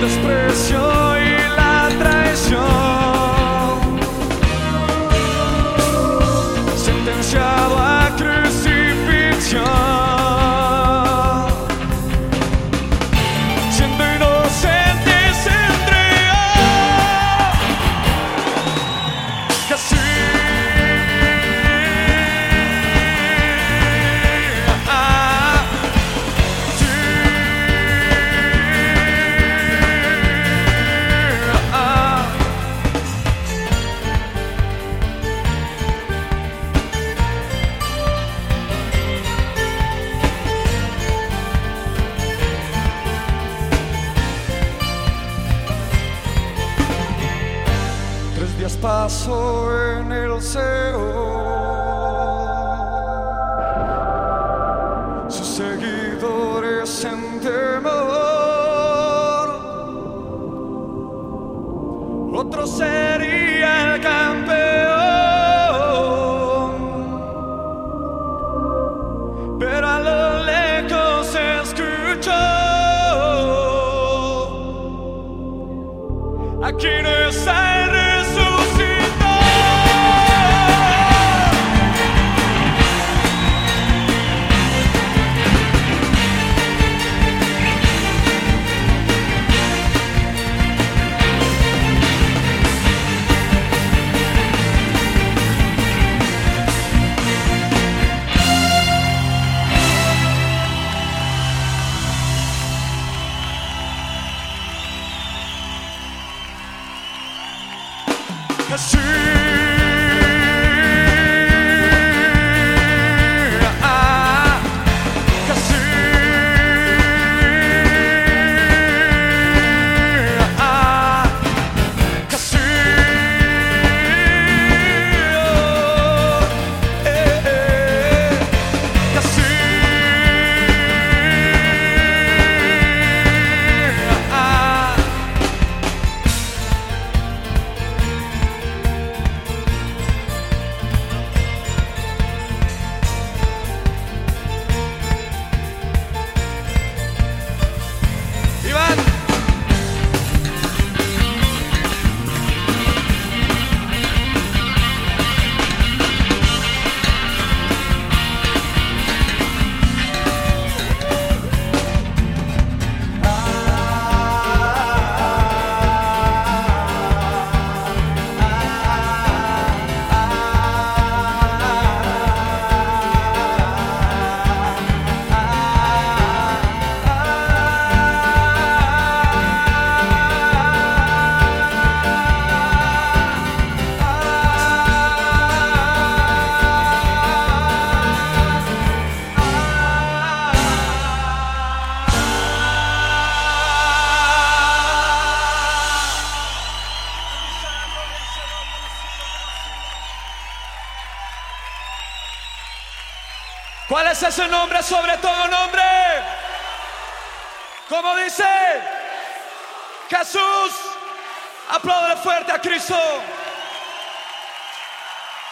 desprecio. Paso en el CEO. Sus seguidores en temor. Otro sería el campeón. Pero a lo lejos se escuchó. Aquí no Cause ¿Cuál es ese nombre sobre todo nombre? ¿Cómo dice? Jesús. Apláudale fuerte a Cristo.